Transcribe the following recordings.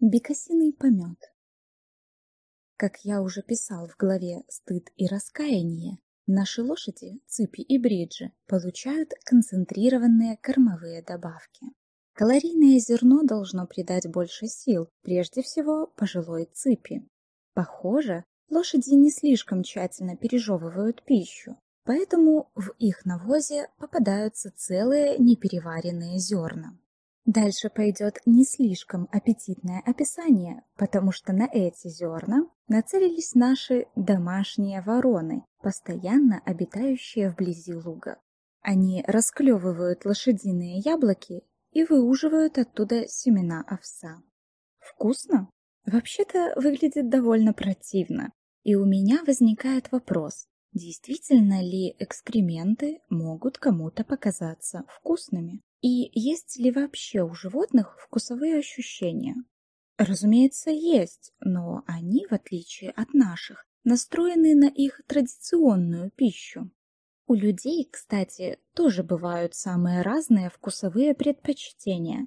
Бекасиный помет. Как я уже писал в главе «Стыд и раскаяние», наши лошади, цыпи и бриджи получают концентрированные кормовые добавки. Калорийное зерно должно придать больше сил, прежде всего пожилой цыпи. Похоже, лошади не слишком тщательно пережевывают пищу, поэтому в их навозе попадаются целые непереваренные зерна. Дальше пойдет не слишком аппетитное описание, потому что на эти зерна нацелились наши домашние вороны, постоянно обитающие вблизи луга. Они расклевывают лошадиные яблоки и выуживают оттуда семена овса. Вкусно? Вообще-то выглядит довольно противно. И у меня возникает вопрос, действительно ли экскременты могут кому-то показаться вкусными? И есть ли вообще у животных вкусовые ощущения? Разумеется, есть, но они, в отличие от наших, настроены на их традиционную пищу. У людей, кстати, тоже бывают самые разные вкусовые предпочтения.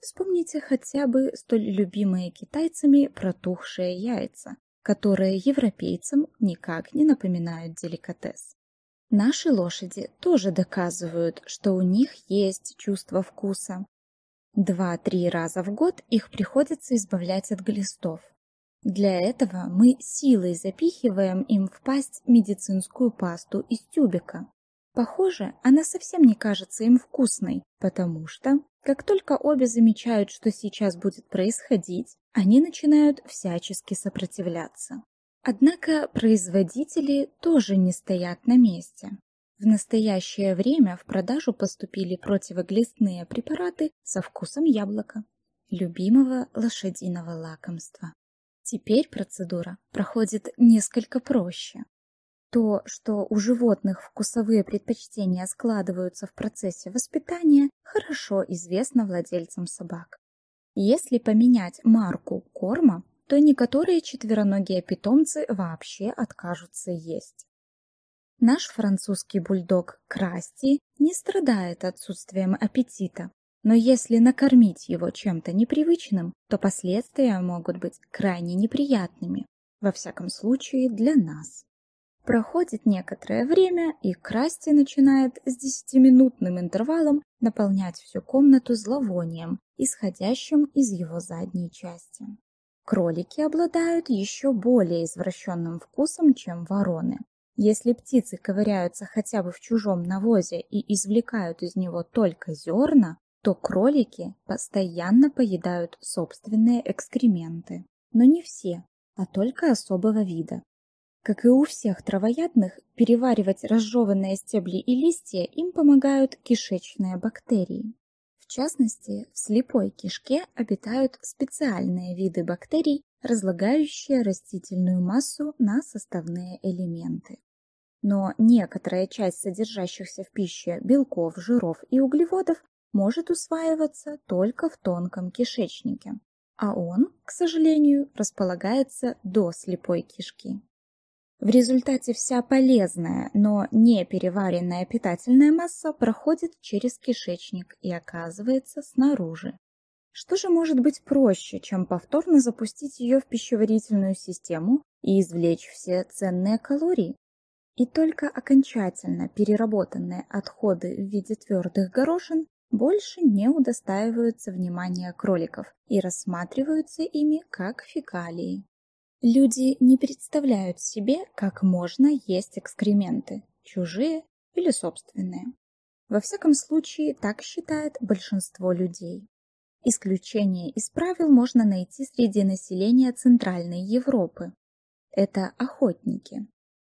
Вспомните хотя бы столь любимые китайцами протухшие яйца, которые европейцам никак не напоминают деликатес. Наши лошади тоже доказывают, что у них есть чувство вкуса. Два-три раза в год их приходится избавлять от глистов. Для этого мы силой запихиваем им в пасть медицинскую пасту из тюбика. Похоже, она совсем не кажется им вкусной, потому что, как только обе замечают, что сейчас будет происходить, они начинают всячески сопротивляться. Однако производители тоже не стоят на месте. В настоящее время в продажу поступили противоглистные препараты со вкусом яблока, любимого лошадиного лакомства. Теперь процедура проходит несколько проще. То, что у животных вкусовые предпочтения складываются в процессе воспитания, хорошо известно владельцам собак. Если поменять марку корма, то некоторые четвероногие питомцы вообще откажутся есть. Наш французский бульдог Красти не страдает отсутствием аппетита, но если накормить его чем-то непривычным, то последствия могут быть крайне неприятными, во всяком случае для нас. Проходит некоторое время, и Красти начинает с десятиминутным интервалом наполнять всю комнату зловонием, исходящим из его задней части. Кролики обладают еще более извращенным вкусом, чем вороны. Если птицы ковыряются хотя бы в чужом навозе и извлекают из него только зерна, то кролики постоянно поедают собственные экскременты. Но не все, а только особого вида. Как и у всех травоядных, переваривать разжеванные стебли и листья им помогают кишечные бактерии. В частности, в слепой кишке обитают специальные виды бактерий, разлагающие растительную массу на составные элементы. Но некоторая часть содержащихся в пище белков, жиров и углеводов может усваиваться только в тонком кишечнике, а он, к сожалению, располагается до слепой кишки. В результате вся полезная, но не переваренная питательная масса проходит через кишечник и оказывается снаружи. Что же может быть проще, чем повторно запустить ее в пищеварительную систему и извлечь все ценные калории? И только окончательно переработанные отходы в виде твердых горошин больше не удостаиваются внимания кроликов и рассматриваются ими как фекалии. Люди не представляют себе, как можно есть экскременты, чужие или собственные. Во всяком случае, так считает большинство людей. Исключение из правил можно найти среди населения Центральной Европы. Это охотники.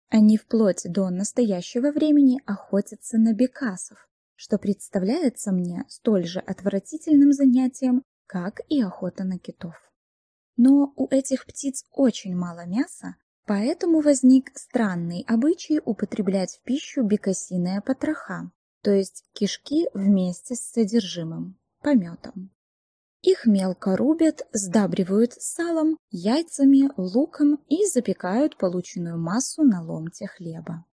Они вплоть до настоящего времени охотятся на бекасов, что представляется мне столь же отвратительным занятием, как и охота на китов. Но у этих птиц очень мало мяса, поэтому возник странный обычай употреблять в пищу бекасиные потроха, то есть кишки вместе с содержимым, пометом. Их мелко рубят, сдабривают салом, яйцами, луком и запекают полученную массу на ломте хлеба.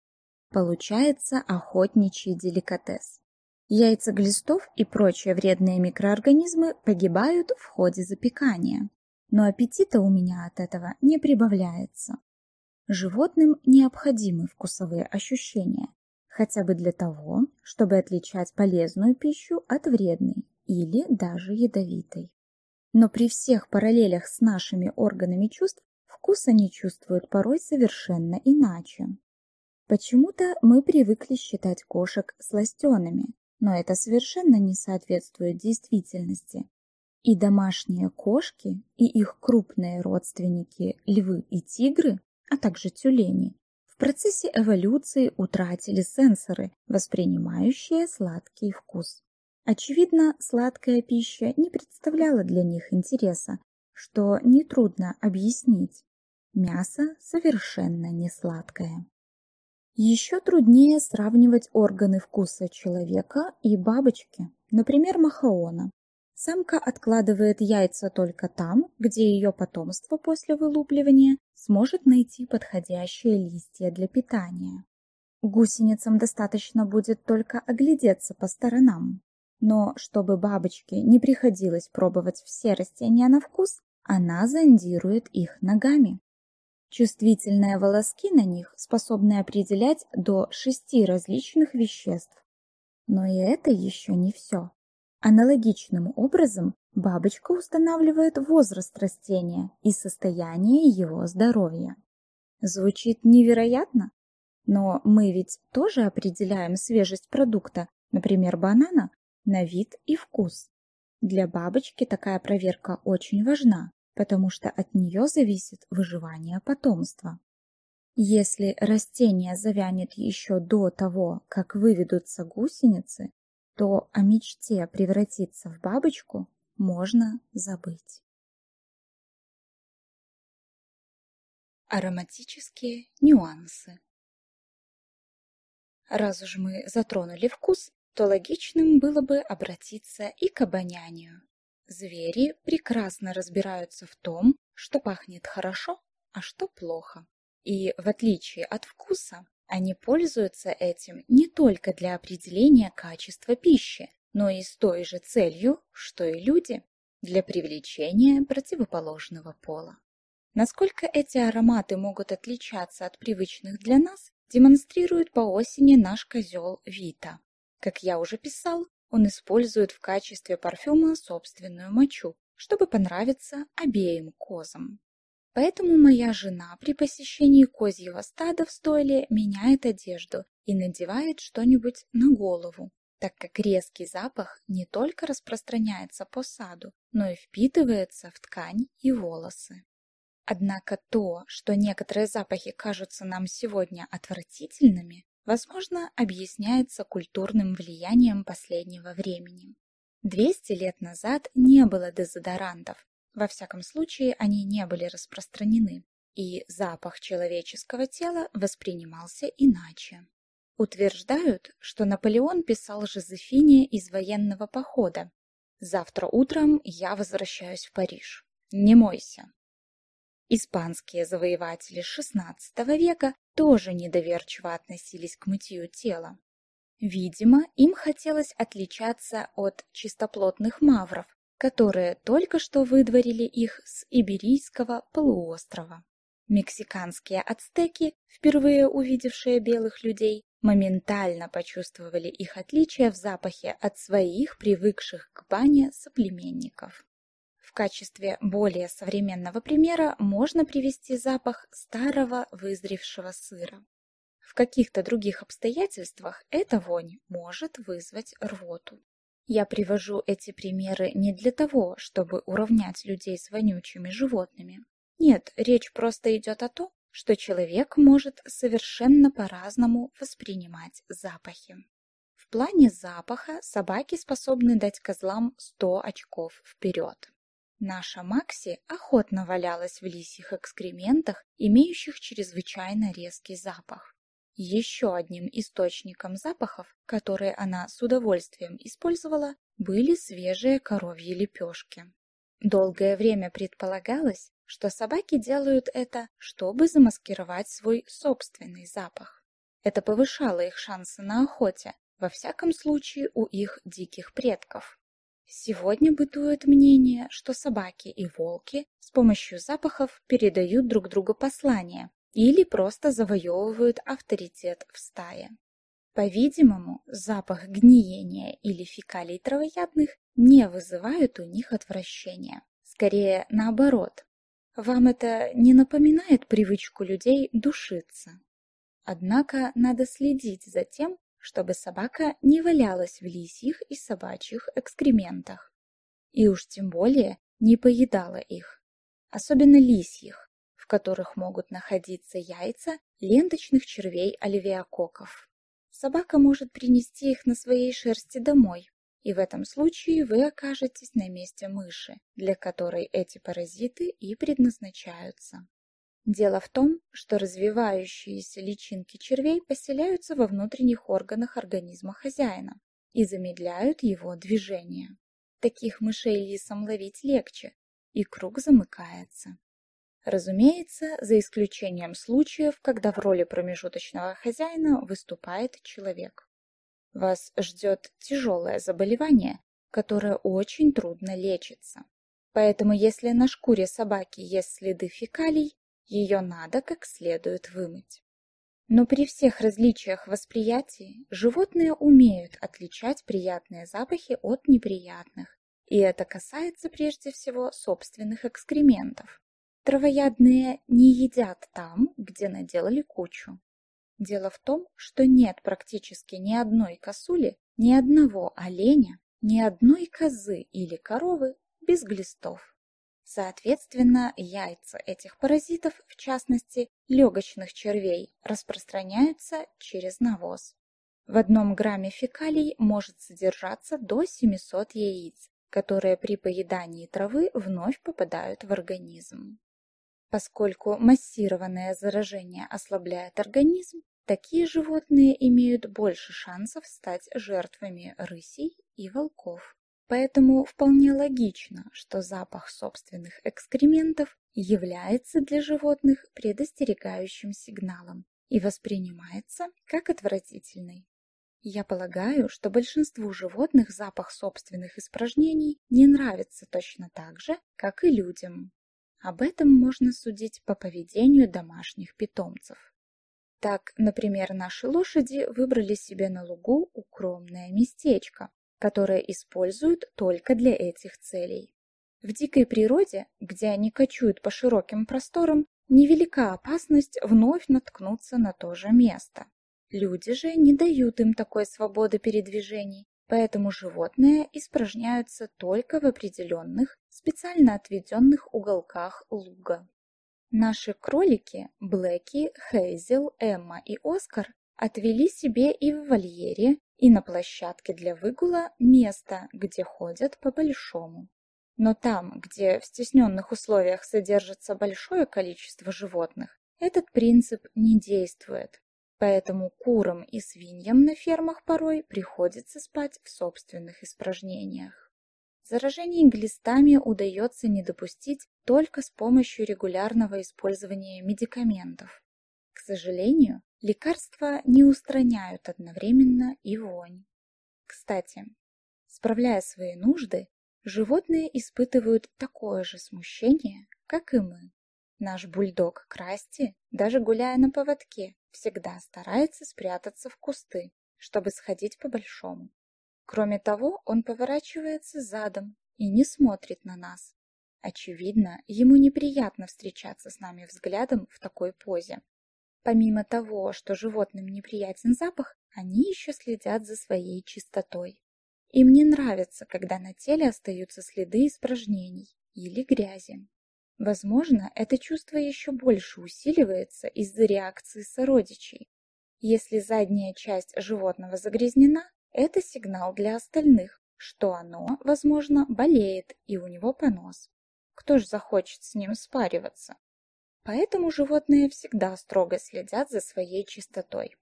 Получается охотничий деликатес. Яйца глистов и прочие вредные микроорганизмы погибают в ходе запекания, но аппетита у меня от этого не прибавляется. Животным необходимы вкусовые ощущения, хотя бы для того, чтобы отличать полезную пищу от вредной или даже ядовитой. Но при всех параллелях с нашими органами чувств вкус они чувствуют порой совершенно иначе. Почему-то мы привыкли считать кошек сластенными, но это совершенно не соответствует действительности. И домашние кошки, и их крупные родственники львы и тигры, а также тюлени, в процессе эволюции утратили сенсоры, воспринимающие сладкий вкус. Очевидно, сладкая пища не представляла для них интереса, что нетрудно объяснить. Мясо совершенно не сладкое. Еще труднее сравнивать органы вкуса человека и бабочки, например, махаона. Самка откладывает яйца только там, где ее потомство после вылупливания сможет найти подходящие листья для питания. Гусеницам достаточно будет только оглядеться по сторонам. Но чтобы бабочке не приходилось пробовать все растения на вкус, она зондирует их ногами. Чувствительные волоски на них способны определять до шести различных веществ. Но и это еще не все. Аналогичным образом бабочка устанавливает возраст растения и состояние его здоровья. Звучит невероятно, но мы ведь тоже определяем свежесть продукта, например, банана, на вид и вкус. Для бабочки такая проверка очень важна, потому что от нее зависит выживание потомства. Если растение завянет еще до того, как выведутся гусеницы, то о мечте превратиться в бабочку можно забыть. Ароматические нюансы Раз уж мы затронули вкус, то логичным было бы обратиться и к обонянию. Звери прекрасно разбираются в том, что пахнет хорошо, а что плохо. И в отличие от вкуса, они пользуются этим не только для определения качества пищи, но и с той же целью, что и люди, для привлечения противоположного пола. Насколько эти ароматы могут отличаться от привычных для нас, демонстрирует по осени наш козел Вита. Как я уже писал, он использует в качестве парфюма собственную мочу, чтобы понравиться обеим козам. Поэтому моя жена при посещении козьего стада в стойле меняет одежду и надевает что-нибудь на голову, так как резкий запах не только распространяется по саду, но и впитывается в ткань и волосы. Однако то, что некоторые запахи кажутся нам сегодня отвратительными, возможно, объясняется культурным влиянием последнего времени. 200 лет назад не было дезодорантов, во всяком случае они не были распространены, и запах человеческого тела воспринимался иначе. Утверждают, что Наполеон писал Жозефине из военного похода «Завтра утром я возвращаюсь в Париж. Не мойся». Испанские завоеватели XVI века тоже недоверчиво относились к мытью тела. Видимо, им хотелось отличаться от чистоплотных мавров, которые только что выдворили их с Иберийского полуострова. Мексиканские ацтеки, впервые увидевшие белых людей, моментально почувствовали их отличие в запахе от своих привыкших к бане соплеменников качестве более современного примера можно привести запах старого вызревшего сыра. В каких-то других обстоятельствах эта вонь может вызвать рвоту. Я привожу эти примеры не для того, чтобы уравнять людей с вонючими животными. Нет, речь просто идет о том, что человек может совершенно по-разному воспринимать запахи. В плане запаха собаки способны дать козлам 100 очков вперед. Наша Макси охотно валялась в лисьих экскрементах, имеющих чрезвычайно резкий запах. Еще одним источником запахов, которые она с удовольствием использовала, были свежие коровьи лепешки. Долгое время предполагалось, что собаки делают это, чтобы замаскировать свой собственный запах. Это повышало их шансы на охоте, во всяком случае у их диких предков. Сегодня бытует мнение, что собаки и волки с помощью запахов передают друг другу послания или просто завоевывают авторитет в стае. По-видимому, запах гниения или фекалий травоядных не вызывает у них отвращения. Скорее, наоборот. Вам это не напоминает привычку людей душиться? Однако надо следить за тем, чтобы собака не валялась в лисьих и собачьих экскрементах. И уж тем более не поедала их, особенно лисьих, в которых могут находиться яйца ленточных червей оливиококков. Собака может принести их на своей шерсти домой, и в этом случае вы окажетесь на месте мыши, для которой эти паразиты и предназначаются. Дело в том, что развивающиеся личинки червей поселяются во внутренних органах организма хозяина и замедляют его движение. Таких мышей лисам ловить легче, и круг замыкается. Разумеется, за исключением случаев, когда в роли промежуточного хозяина выступает человек. Вас ждет тяжелое заболевание, которое очень трудно лечится. Поэтому если на шкуре собаки есть следы фекалий, ее надо как следует вымыть. Но при всех различиях восприятий животные умеют отличать приятные запахи от неприятных, и это касается прежде всего собственных экскрементов. Травоядные не едят там, где наделали кучу. Дело в том, что нет практически ни одной косули, ни одного оленя, ни одной козы или коровы без глистов. Соответственно, яйца этих паразитов, в частности легочных червей, распространяются через навоз. В одном грамме фекалий может содержаться до 700 яиц, которые при поедании травы вновь попадают в организм. Поскольку массированное заражение ослабляет организм, такие животные имеют больше шансов стать жертвами рысей и волков. Поэтому вполне логично, что запах собственных экскрементов является для животных предостерегающим сигналом и воспринимается как отвратительный. Я полагаю, что большинству животных запах собственных испражнений не нравится точно так же, как и людям. Об этом можно судить по поведению домашних питомцев. Так, например, наши лошади выбрали себе на лугу укромное местечко, которые используют только для этих целей. В дикой природе, где они кочуют по широким просторам, невелика опасность вновь наткнуться на то же место. Люди же не дают им такой свободы передвижений, поэтому животные испражняются только в определенных, специально отведенных уголках луга. Наши кролики, Блэки, Хейзел, Эмма и Оскар, отвели себе и в вольере, и на площадке для выгула место, где ходят по-большому. Но там, где в стесненных условиях содержится большое количество животных, этот принцип не действует. Поэтому курам и свиньям на фермах порой приходится спать в собственных испражнениях. Заражение глистами удается не допустить только с помощью регулярного использования медикаментов. К сожалению, Лекарства не устраняют одновременно и вонь. Кстати, справляя свои нужды, животные испытывают такое же смущение, как и мы. Наш бульдог Красти, даже гуляя на поводке, всегда старается спрятаться в кусты, чтобы сходить по-большому. Кроме того, он поворачивается задом и не смотрит на нас. Очевидно, ему неприятно встречаться с нами взглядом в такой позе. Помимо того, что животным неприятен запах, они еще следят за своей чистотой. Им не нравится, когда на теле остаются следы испражнений или грязи. Возможно, это чувство еще больше усиливается из-за реакции сородичей. Если задняя часть животного загрязнена, это сигнал для остальных, что оно, возможно, болеет и у него понос. Кто ж захочет с ним спариваться? Поэтому животные всегда строго следят за своей чистотой.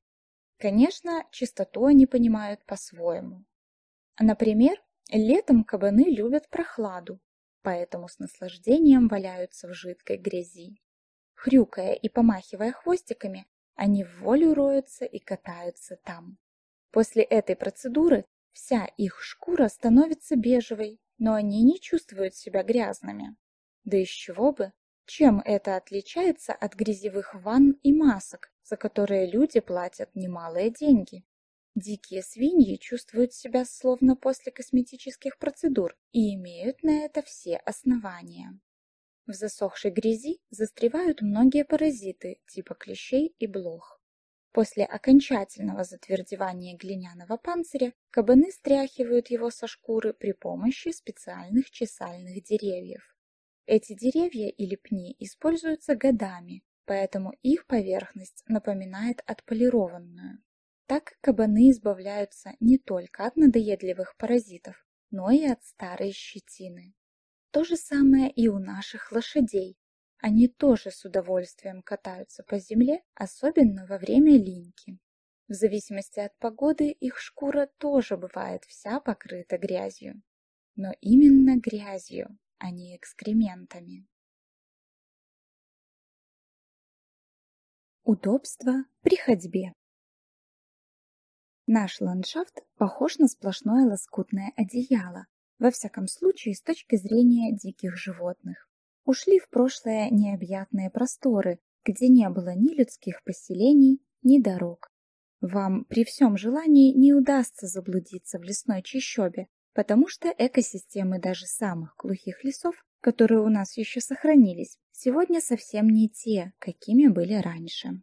Конечно, чистоту они понимают по-своему. Например, летом кабаны любят прохладу, поэтому с наслаждением валяются в жидкой грязи. Хрюкая и помахивая хвостиками, они в волю роются и катаются там. После этой процедуры Вся их шкура становится бежевой, но они не чувствуют себя грязными. Да из чего бы? Чем это отличается от грязевых ванн и масок, за которые люди платят немалые деньги? Дикие свиньи чувствуют себя словно после косметических процедур и имеют на это все основания. В засохшей грязи застревают многие паразиты типа клещей и блох. После окончательного затвердевания глиняного панциря кабаны стряхивают его со шкуры при помощи специальных чесальных деревьев. Эти деревья или пни используются годами, поэтому их поверхность напоминает отполированную. Так кабаны избавляются не только от надоедливых паразитов, но и от старой щетины. То же самое и у наших лошадей. Они тоже с удовольствием катаются по земле, особенно во время линьки. В зависимости от погоды их шкура тоже бывает вся покрыта грязью. Но именно грязью, а не экскрементами. Удобство при ходьбе Наш ландшафт похож на сплошное лоскутное одеяло, во всяком случае с точки зрения диких животных. Ушли в прошлое необъятные просторы, где не было ни людских поселений, ни дорог. Вам при всем желании не удастся заблудиться в лесной чащобе, потому что экосистемы даже самых глухих лесов, которые у нас еще сохранились, сегодня совсем не те, какими были раньше.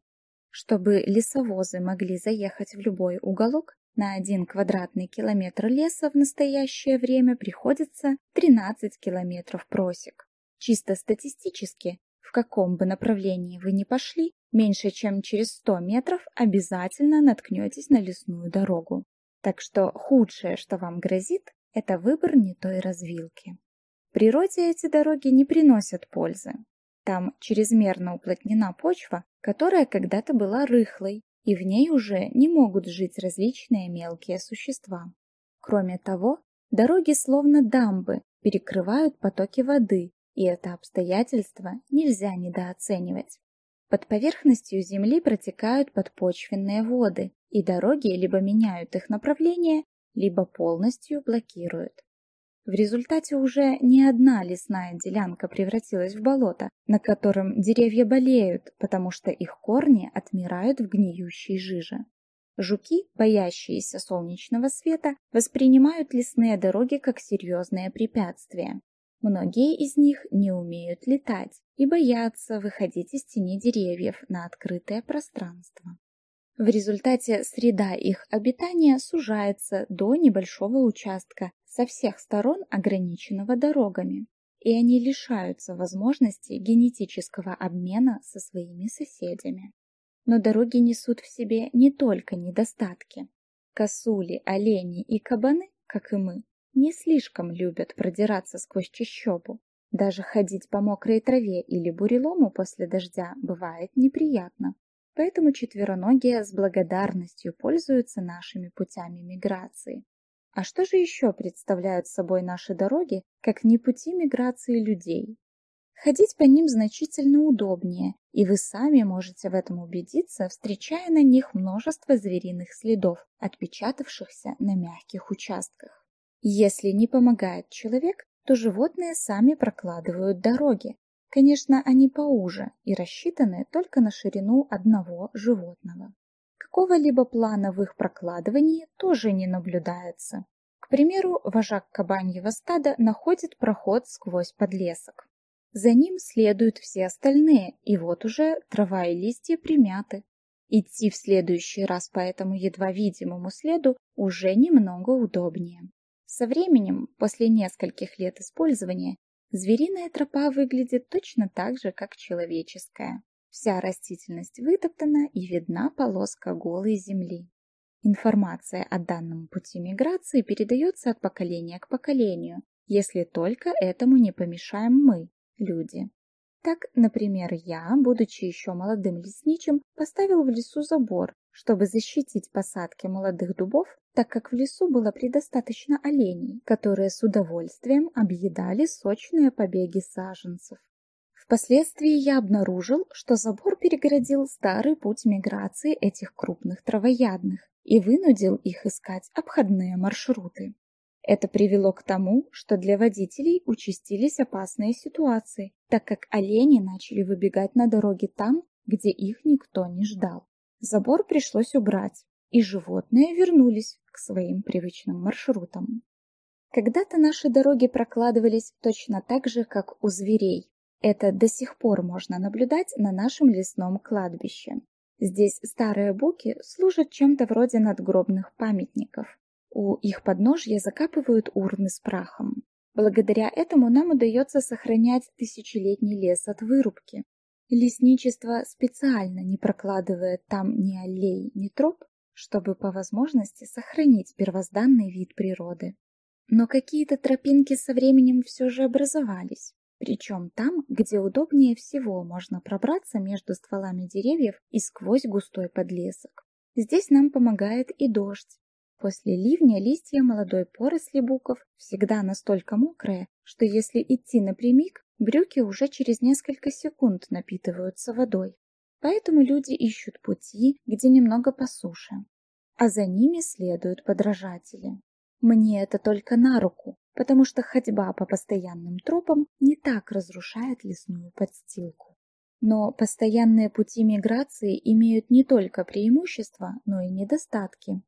Чтобы лесовозы могли заехать в любой уголок, на один квадратный километр леса в настоящее время приходится 13 километров просек. Чисто статистически, в каком бы направлении вы ни пошли, меньше чем через 100 метров обязательно наткнетесь на лесную дорогу. Так что худшее, что вам грозит, это выбор не той развилки. В природе эти дороги не приносят пользы. Там чрезмерно уплотнена почва, которая когда-то была рыхлой, и в ней уже не могут жить различные мелкие существа. Кроме того, дороги словно дамбы перекрывают потоки воды, и это обстоятельство нельзя недооценивать. Под поверхностью земли протекают подпочвенные воды, и дороги либо меняют их направление, либо полностью блокируют. В результате уже не одна лесная делянка превратилась в болото, на котором деревья болеют, потому что их корни отмирают в гниющей жиже. Жуки, боящиеся солнечного света, воспринимают лесные дороги как серьезное препятствие. Многие из них не умеют летать и боятся выходить из тени деревьев на открытое пространство. В результате среда их обитания сужается до небольшого участка, со всех сторон ограниченного дорогами, и они лишаются возможности генетического обмена со своими соседями. Но дороги несут в себе не только недостатки. Косули, олени и кабаны, как и мы, не слишком любят продираться сквозь чащобу. Даже ходить по мокрой траве или бурелому после дождя бывает неприятно. Поэтому четвероногие с благодарностью пользуются нашими путями миграции. А что же еще представляют собой наши дороги, как не пути миграции людей? Ходить по ним значительно удобнее, и вы сами можете в этом убедиться, встречая на них множество звериных следов, отпечатавшихся на мягких участках. Если не помогает человек, то животные сами прокладывают дороги. Конечно, они поуже и рассчитаны только на ширину одного животного. Какого-либо плана в их прокладывании тоже не наблюдается. К примеру, вожак кабаньего стада находит проход сквозь подлесок. За ним следуют все остальные, и вот уже трава и листья примяты. Идти в следующий раз по этому едва видимому следу уже немного удобнее. Со временем, после нескольких лет использования, звериная тропа выглядит точно так же, как человеческая. Вся растительность вытоптана и видна полоска голой земли. Информация о данном пути миграции передается от поколения к поколению, если только этому не помешаем мы, люди. Так, например, я, будучи еще молодым лесничим, поставил в лесу забор, чтобы защитить посадки молодых дубов, так как в лесу было предостаточно оленей, которые с удовольствием объедали сочные побеги саженцев. Впоследствии я обнаружил, что забор перегородил старый путь миграции этих крупных травоядных, и вынудил их искать обходные маршруты. Это привело к тому, что для водителей участились опасные ситуации, так как олени начали выбегать на дороге там, где их никто не ждал. Забор пришлось убрать, и животные вернулись к своим привычным маршрутам. Когда-то наши дороги прокладывались точно так же, как у зверей. Это до сих пор можно наблюдать на нашем лесном кладбище. Здесь старые буки служат чем-то вроде надгробных памятников. У их подножья закапывают урны с прахом. Благодаря этому нам удается сохранять тысячелетний лес от вырубки. Лесничество специально не прокладывает там ни аллей, ни троп, чтобы по возможности сохранить первозданный вид природы. Но какие-то тропинки со временем все же образовались, причем там, где удобнее всего можно пробраться между стволами деревьев и сквозь густой подлесок. Здесь нам помогает и дождь, После ливня листья молодой поросли буков всегда настолько мокрые, что если идти напрямик, брюки уже через несколько секунд напитываются водой. Поэтому люди ищут пути, где немного по суше. А за ними следуют подражатели. Мне это только на руку, потому что ходьба по постоянным тропам не так разрушает лесную подстилку. Но постоянные пути миграции имеют не только преимущества, но и недостатки.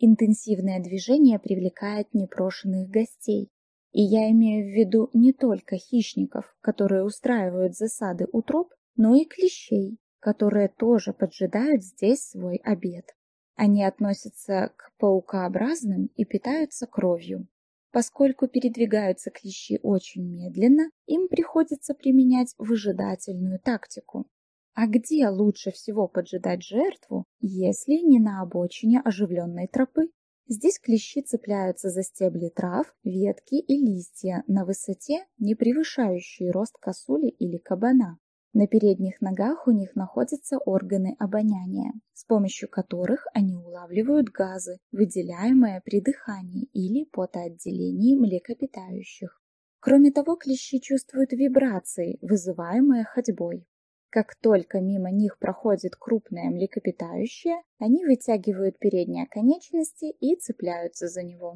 Интенсивное движение привлекает непрошенных гостей. И я имею в виду не только хищников, которые устраивают засады у троп, но и клещей, которые тоже поджидают здесь свой обед. Они относятся к паукообразным и питаются кровью. Поскольку передвигаются клещи очень медленно, им приходится применять выжидательную тактику. А где лучше всего поджидать жертву, если не на обочине оживленной тропы? Здесь клещи цепляются за стебли трав, ветки и листья на высоте, не превышающей рост косули или кабана. На передних ногах у них находятся органы обоняния, с помощью которых они улавливают газы, выделяемые при дыхании или потоотделении млекопитающих. Кроме того, клещи чувствуют вибрации, вызываемые ходьбой. Как только мимо них проходит крупное млекопитающее, они вытягивают передние конечности и цепляются за него.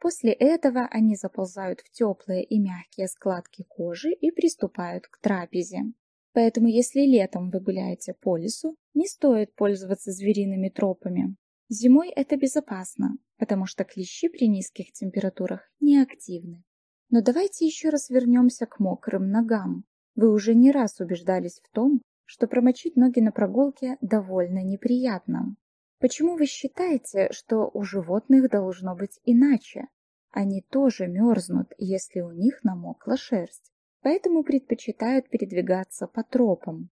После этого они заползают в теплые и мягкие складки кожи и приступают к трапезе. Поэтому если летом вы гуляете по лесу, не стоит пользоваться звериными тропами. Зимой это безопасно, потому что клещи при низких температурах не активны. Но давайте еще раз вернемся к мокрым ногам. Вы уже не раз убеждались в том, что промочить ноги на прогулке довольно неприятно. Почему вы считаете, что у животных должно быть иначе? Они тоже мерзнут, если у них намокла шерсть, поэтому предпочитают передвигаться по тропам.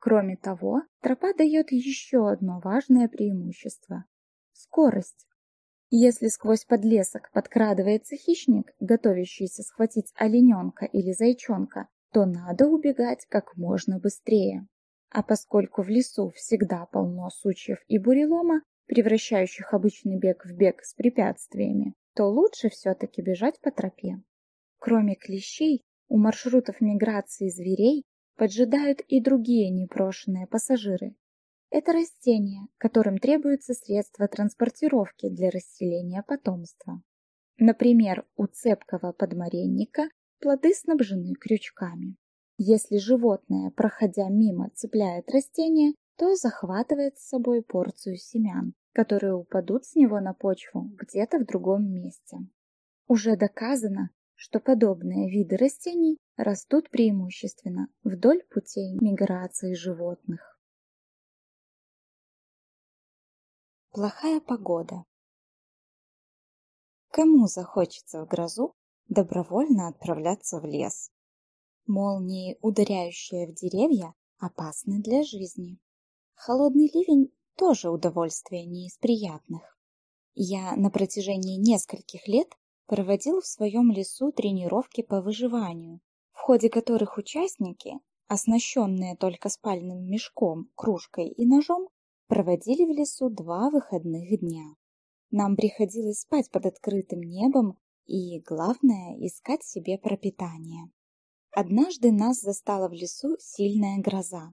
Кроме того, тропа дает еще одно важное преимущество – скорость. Если сквозь подлесок подкрадывается хищник, готовящийся схватить олененка или зайчонка, то надо убегать как можно быстрее. А поскольку в лесу всегда полно сучьев и бурелома, превращающих обычный бег в бег с препятствиями, то лучше все-таки бежать по тропе. Кроме клещей, у маршрутов миграции зверей поджидают и другие непрошенные пассажиры. Это растения, которым требуются средства транспортировки для расселения потомства. Например, у цепкого подмаренника Плоды снабжены крючками. Если животное, проходя мимо, цепляет растение, то захватывает с собой порцию семян, которые упадут с него на почву где-то в другом месте. Уже доказано, что подобные виды растений растут преимущественно вдоль путей миграции животных. Плохая погода. Кому захочется в грозу добровольно отправляться в лес. Молнии, ударяющие в деревья, опасны для жизни. Холодный ливень тоже удовольствие не из приятных. Я на протяжении нескольких лет проводил в своем лесу тренировки по выживанию, в ходе которых участники, оснащенные только спальным мешком, кружкой и ножом, проводили в лесу два выходных дня. Нам приходилось спать под открытым небом и, главное, искать себе пропитание. Однажды нас застала в лесу сильная гроза.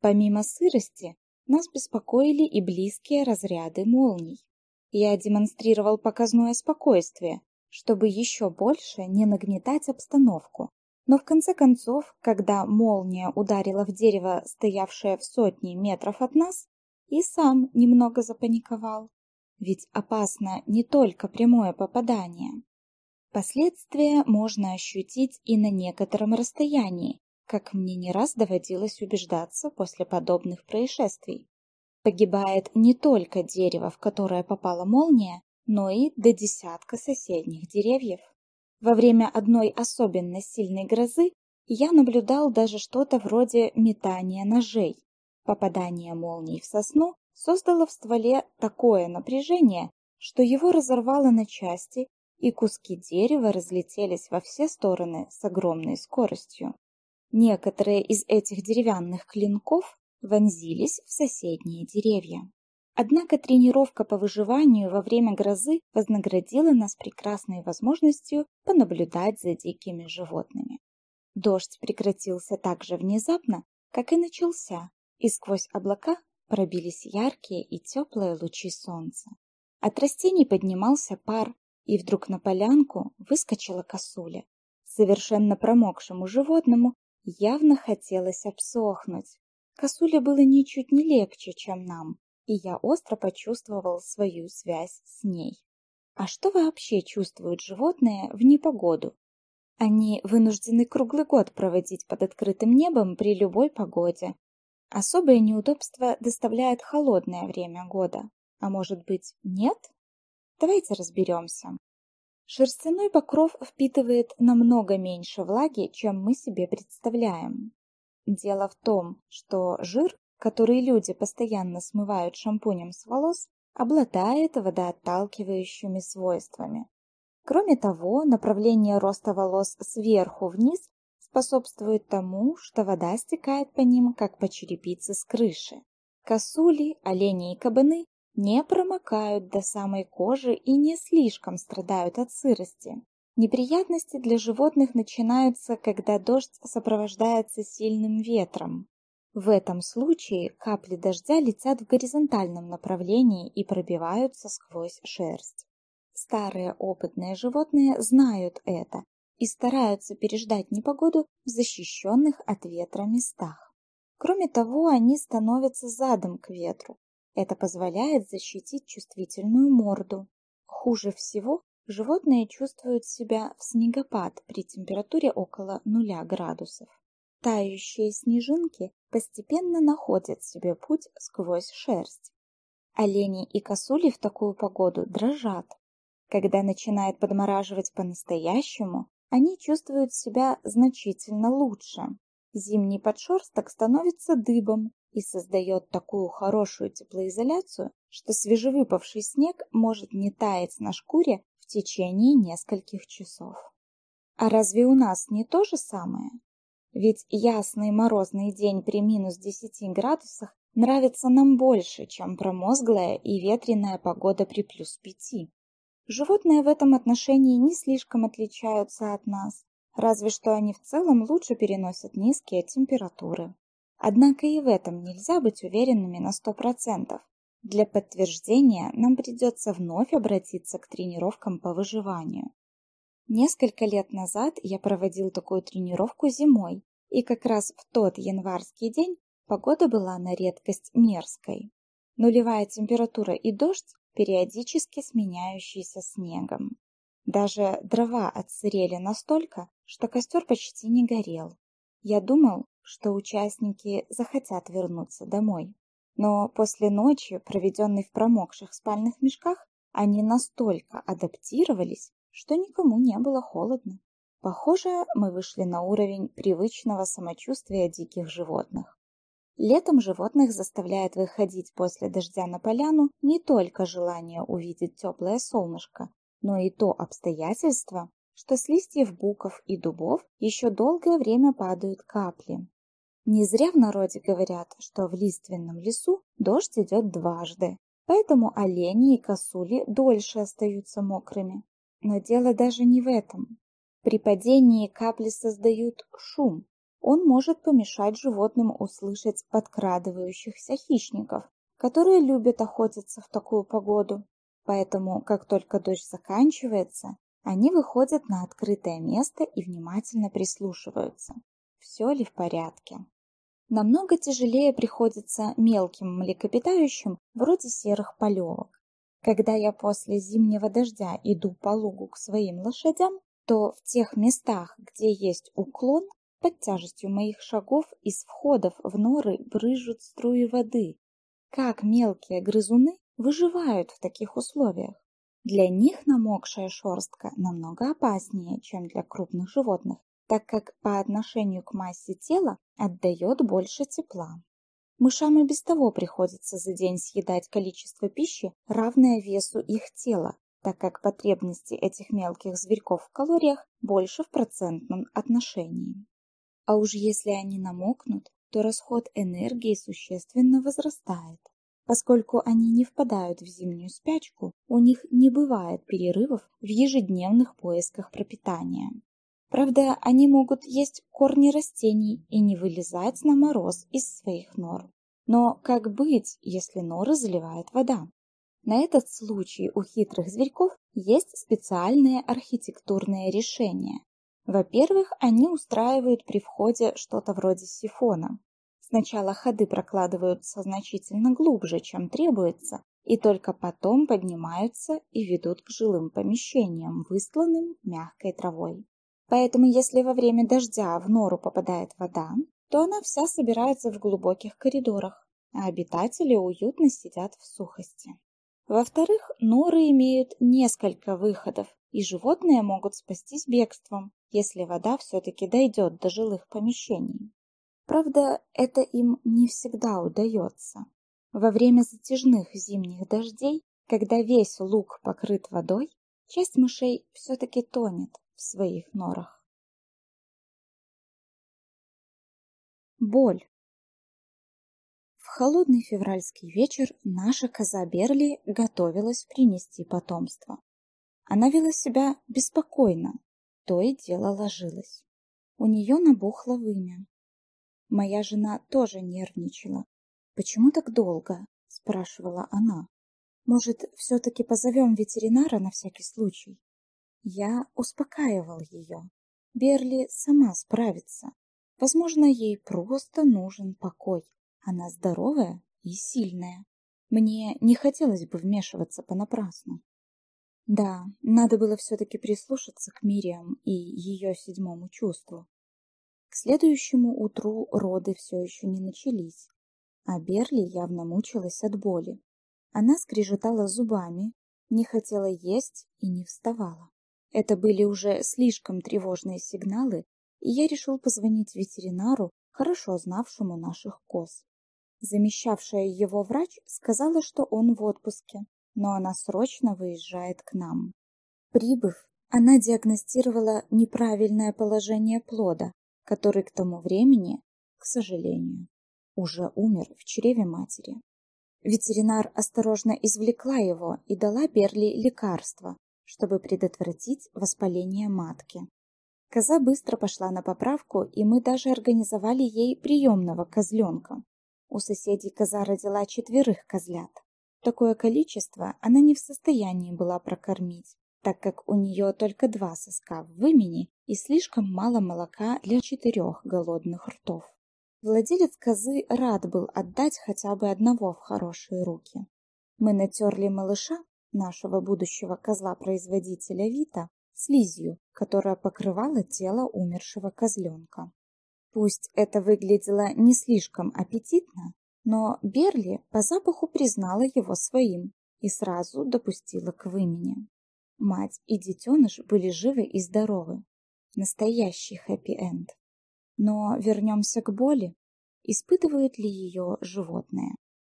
Помимо сырости, нас беспокоили и близкие разряды молний. Я демонстрировал показное спокойствие, чтобы еще больше не нагнетать обстановку. Но в конце концов, когда молния ударила в дерево, стоявшее в сотни метров от нас, и сам немного запаниковал. Ведь опасно не только прямое попадание. Последствия можно ощутить и на некотором расстоянии, как мне не раз доводилось убеждаться после подобных происшествий. Погибает не только дерево, в которое попала молния, но и до десятка соседних деревьев. Во время одной особенно сильной грозы я наблюдал даже что-то вроде метания ножей. Попадание молний в сосну создало в стволе такое напряжение, что его разорвало на части, и куски дерева разлетелись во все стороны с огромной скоростью. Некоторые из этих деревянных клинков вонзились в соседние деревья. Однако тренировка по выживанию во время грозы вознаградила нас прекрасной возможностью понаблюдать за дикими животными. Дождь прекратился так же внезапно, как и начался, и сквозь облака пробились яркие и теплые лучи солнца. От растений поднимался пар, и вдруг на полянку выскочила косуля. Совершенно промокшему животному явно хотелось обсохнуть. Косуле было ничуть не легче, чем нам, и я остро почувствовал свою связь с ней. А что вообще чувствуют животные в непогоду? Они вынуждены круглый год проводить под открытым небом при любой погоде. Особое неудобство доставляет холодное время года. А может быть, нет? Давайте разберемся. Шерстяной покров впитывает намного меньше влаги, чем мы себе представляем. Дело в том, что жир который люди постоянно смывают шампунем с волос, обладает водоотталкивающими свойствами. Кроме того, направление роста волос сверху вниз способствует тому, что вода стекает по ним, как по черепице с крыши. Косули, олени и кабаны не промокают до самой кожи и не слишком страдают от сырости. Неприятности для животных начинаются, когда дождь сопровождается сильным ветром. В этом случае капли дождя летят в горизонтальном направлении и пробиваются сквозь шерсть. Старые опытные животные знают это и стараются переждать непогоду в защищенных от ветра местах. Кроме того, они становятся задом к ветру. Это позволяет защитить чувствительную морду. Хуже всего животные чувствуют себя в снегопад при температуре около нуля градусов. Тающие снежинки постепенно находят себе путь сквозь шерсть. Олени и косули в такую погоду дрожат. Когда начинает подмораживать по-настоящему, они чувствуют себя значительно лучше. Зимний подшерсток становится дыбом и создает такую хорошую теплоизоляцию, что свежевыпавший снег может не таять на шкуре в течение нескольких часов. А разве у нас не то же самое? Ведь ясный морозный день при минус 10 градусах нравится нам больше, чем промозглая и ветреная погода при плюс 5. Животные в этом отношении не слишком отличаются от нас, разве что они в целом лучше переносят низкие температуры. Однако и в этом нельзя быть уверенными на 100%. Для подтверждения нам придется вновь обратиться к тренировкам по выживанию. Несколько лет назад я проводил такую тренировку зимой, и как раз в тот январский день погода была на редкость мерзкой. Нулевая температура и дождь, периодически сменяющиеся снегом. Даже дрова отсырели настолько, что костер почти не горел. Я думал, что участники захотят вернуться домой. Но после ночи, проведенной в промокших спальных мешках, они настолько адаптировались, что никому не было холодно. Похоже, мы вышли на уровень привычного самочувствия диких животных. Летом животных заставляет выходить после дождя на поляну не только желание увидеть теплое солнышко, но и то обстоятельство, что с листьев буков и дубов еще долгое время падают капли. Не зря в народе говорят, что в лиственном лесу дождь идет дважды, поэтому олени и косули дольше остаются мокрыми. Но дело даже не в этом. При падении капли создают шум. он может помешать животным услышать подкрадывающихся хищников, которые любят охотиться в такую погоду. Поэтому, как только дождь заканчивается, они выходят на открытое место и внимательно прислушиваются, все ли в порядке. Намного тяжелее приходится мелким млекопитающим, вроде серых полевок. Когда я после зимнего дождя иду по лугу к своим лошадям, то в тех местах, где есть уклон, под тяжестью моих шагов из входов в норы брыжут струи воды. Как мелкие грызуны выживают в таких условиях? Для них намокшая шерстка намного опаснее, чем для крупных животных, так как по отношению к массе тела отдает больше тепла. Мышам и без того приходится за день съедать количество пищи, равное весу их тела, так как потребности этих мелких зверьков в калориях больше в процентном отношении. А уж если они намокнут, то расход энергии существенно возрастает. Поскольку они не впадают в зимнюю спячку, у них не бывает перерывов в ежедневных поисках пропитания. Правда, они могут есть корни растений и не вылезать на мороз из своих нор. Но как быть, если норы заливает вода? На этот случай у хитрых зверьков есть специальные архитектурные решения, во-первых, они устраивают при входе что-то вроде сифона. Сначала ходы прокладываются значительно глубже, чем требуется, и только потом поднимаются и ведут к жилым помещениям, выстланным мягкой травой. Поэтому если во время дождя в нору попадает вода, то она вся собирается в глубоких коридорах, а обитатели уютно сидят в сухости. Во-вторых, норы имеют несколько выходов, и животные могут спастись бегством, если вода все-таки дойдет до жилых помещений. Правда, это им не всегда удается. Во время затяжных зимних дождей, когда весь луг покрыт водой, часть мышей все-таки тонет своих норах. Боль. В холодный февральский вечер наша коза Берли готовилась принести потомство. Она вела себя беспокойно, то и дело ложилась. У нее набухло вымя. Моя жена тоже нервничала. «Почему так долго?» – спрашивала она. «Может, все-таки позовем ветеринара на всякий случай?» Я успокаивал ее. Берли сама справится. Возможно, ей просто нужен покой. Она здоровая и сильная. Мне не хотелось бы вмешиваться понапрасну. Да, надо было все-таки прислушаться к Мириам и ее седьмому чувству. К следующему утру роды все еще не начались, а Берли явно мучилась от боли. Она скрежетала зубами, не хотела есть и не вставала. Это были уже слишком тревожные сигналы, и я решил позвонить ветеринару, хорошо знавшему наших коз. Замещавшая его врач сказала, что он в отпуске, но она срочно выезжает к нам. Прибыв, она диагностировала неправильное положение плода, который к тому времени, к сожалению, уже умер в чреве матери. Ветеринар осторожно извлекла его и дала Берли лекарство, чтобы предотвратить воспаление матки. Коза быстро пошла на поправку, и мы даже организовали ей приемного козленка. У соседей коза родила четверых козлят. Такое количество она не в состоянии была прокормить, так как у нее только два соска в вымени и слишком мало молока для четырех голодных ртов. Владелец козы рад был отдать хотя бы одного в хорошие руки. Мы натерли малыша, нашего будущего козла-производителя Вита, слизью, которая покрывала тело умершего козленка. Пусть это выглядело не слишком аппетитно, но Берли по запаху признала его своим и сразу допустила к вымени. Мать и детеныш были живы и здоровы. Настоящий хэппи-энд. Но вернемся к боли. Испытывают ли ее животные?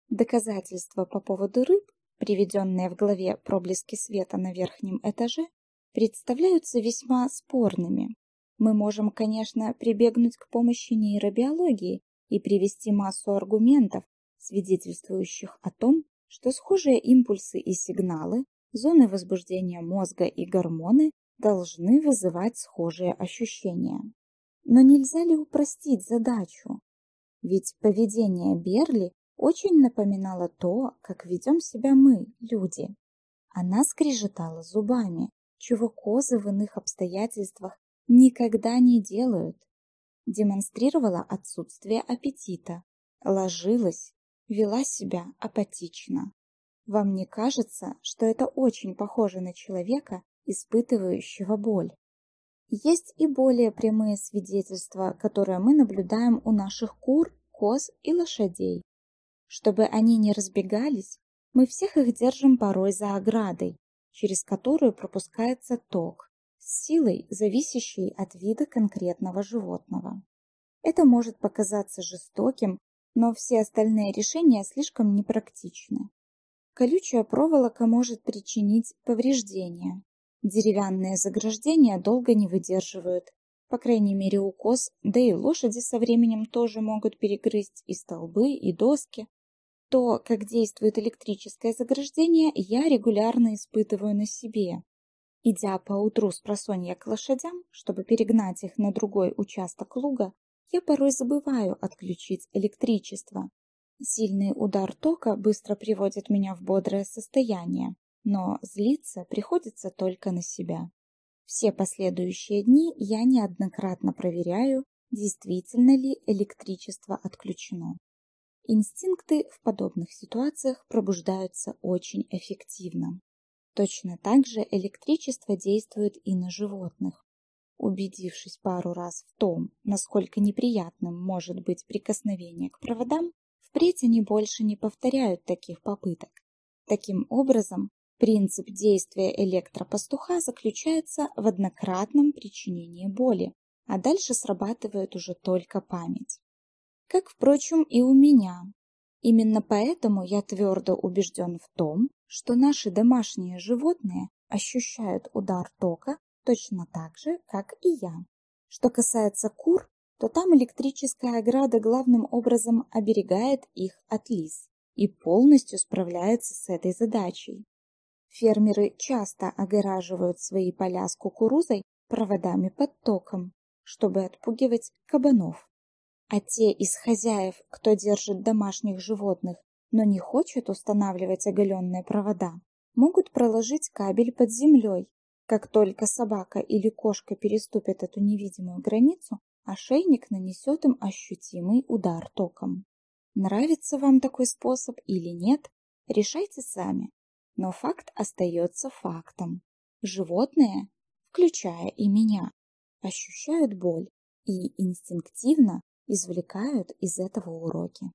Доказательства по поводу рыб, приведенные в главе «Проблески света на верхнем этаже», представляются весьма спорными. Мы можем, конечно, прибегнуть к помощи нейробиологии и привести массу аргументов, свидетельствующих о том, что схожие импульсы и сигналы, зоны возбуждения мозга и гормоны должны вызывать схожие ощущения. Но нельзя ли упростить задачу? Ведь поведение Берли очень напоминало то, как ведем себя мы, люди. Она скрежетала зубами, чего козы в иных обстоятельствах никогда не делают. Демонстрировала отсутствие аппетита, ложилась, вела себя апатично. Вам не кажется, что это очень похоже на человека, испытывающего боль? Есть и более прямые свидетельства, которые мы наблюдаем у наших кур, коз и лошадей. Чтобы они не разбегались, мы всех их держим порой за оградой, через которую пропускается ток, с силой, зависящей от вида конкретного животного. Это может показаться жестоким, но все остальные решения слишком непрактичны. Колючая проволока может причинить повреждения. Деревянные заграждения долго не выдерживают, по крайней мере у коз, да и лошади со временем тоже могут перегрызть и столбы, и доски. То, как действует электрическое заграждение, я регулярно испытываю на себе. Идя по утру с просонья к лошадям, чтобы перегнать их на другой участок луга, я порой забываю отключить электричество, Сильный удар тока быстро приводит меня в бодрое состояние, но злиться приходится только на себя. Все последующие дни я неоднократно проверяю, действительно ли электричество отключено. Инстинкты в подобных ситуациях пробуждаются очень эффективно. Точно так же электричество действует и на животных. Убедившись пару раз в том, насколько неприятным может быть прикосновение к проводам, Впредь они больше не повторяют таких попыток. Таким образом, принцип действия электропастуха заключается в однократном причинении боли, а дальше срабатывает уже только память. Как, впрочем, и у меня. Именно поэтому я твердо убежден в том, что наши домашние животные ощущают удар тока точно так же, как и я. Что касается кур, то там электрическая ограда главным образом оберегает их от лис и полностью справляется с этой задачей. Фермеры часто огораживают свои поля с кукурузой проводами под током, чтобы отпугивать кабанов. А те из хозяев, кто держит домашних животных, но не хочет устанавливать оголенные провода, могут проложить кабель под землей. Как только собака или кошка переступят эту невидимую границу, ошейник нанесет им ощутимый удар током. Нравится вам такой способ или нет, решайте сами. Но факт остается фактом. Животные, включая и меня, ощущают боль и инстинктивно извлекают из этого уроки.